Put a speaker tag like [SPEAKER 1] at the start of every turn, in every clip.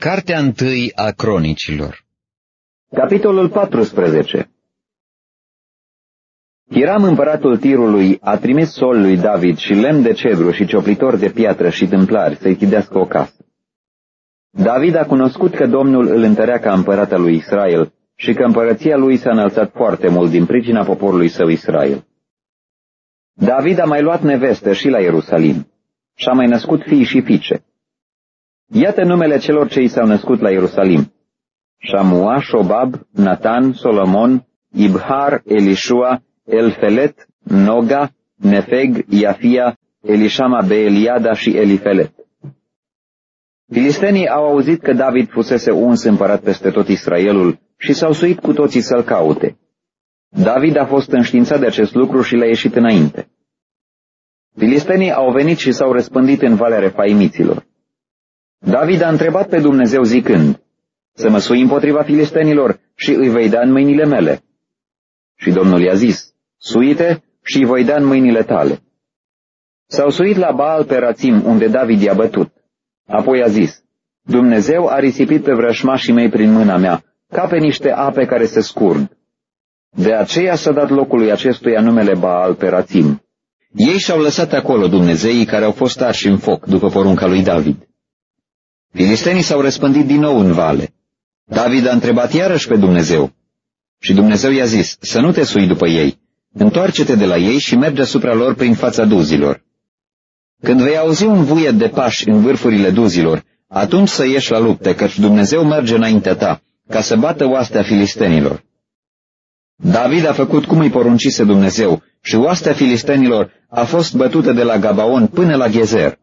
[SPEAKER 1] Cartea întâi a cronicilor
[SPEAKER 2] Capitolul 14 Hiram împăratul tirului a trimis sol lui David și lemn de cedru și cioplitori de piatră și tâmplari să-i chidească o casă. David a cunoscut că Domnul îl întărea ca împărat al lui Israel și că împărăția lui s-a înălțat foarte mult din pricina poporului său Israel. David a mai luat nevestă și la Ierusalim și a mai născut fii și fiice. Iată numele celor ce i s-au născut la Ierusalim. Shamua, Shobab, Natan, Solomon, Ibhar, Elishua, Elfelet, Noga, Nefeg, Iafia, Elishama Beeliada și Elifelet. Filistenii au auzit că David fusese uns împărat peste tot Israelul și s-au suit cu toții să-l caute. David a fost înștiințat de acest lucru și le-a ieșit înainte. Filistenii au venit și s-au răspândit în Valea Refaimiților. David a întrebat pe Dumnezeu zicând, să mă sui împotriva filistenilor și îi vei da în mâinile mele. Și Domnul i-a zis, suite și îi voi da în mâinile tale. S-au suit la Baal pe Rațim, unde David i-a bătut. Apoi a zis, Dumnezeu a risipit pe vrășmașii mei prin mâna mea, ca pe niște ape care se scurg. De aceea s-a dat locului acestuia numele Baal pe Rațim.
[SPEAKER 1] Ei și-au lăsat acolo Dumnezeii care au fost arși în foc după porunca lui David. Filistenii s-au răspândit din nou în vale. David a întrebat iarăși pe Dumnezeu. Și Dumnezeu i-a zis, să nu te sui după ei, întoarce-te de la ei și merge asupra lor prin fața duzilor. Când vei auzi un vuiet de pași în vârfurile duzilor, atunci să ieși la lupte, căci Dumnezeu merge înaintea ta, ca să bată oastea filistenilor. David a făcut cum îi poruncise Dumnezeu și oastea filistenilor a fost bătută de la Gabaon până la Gezer.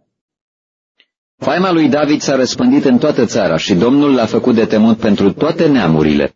[SPEAKER 1] Faima lui David s-a răspândit în toată țara și Domnul l-a făcut de temut pentru toate neamurile.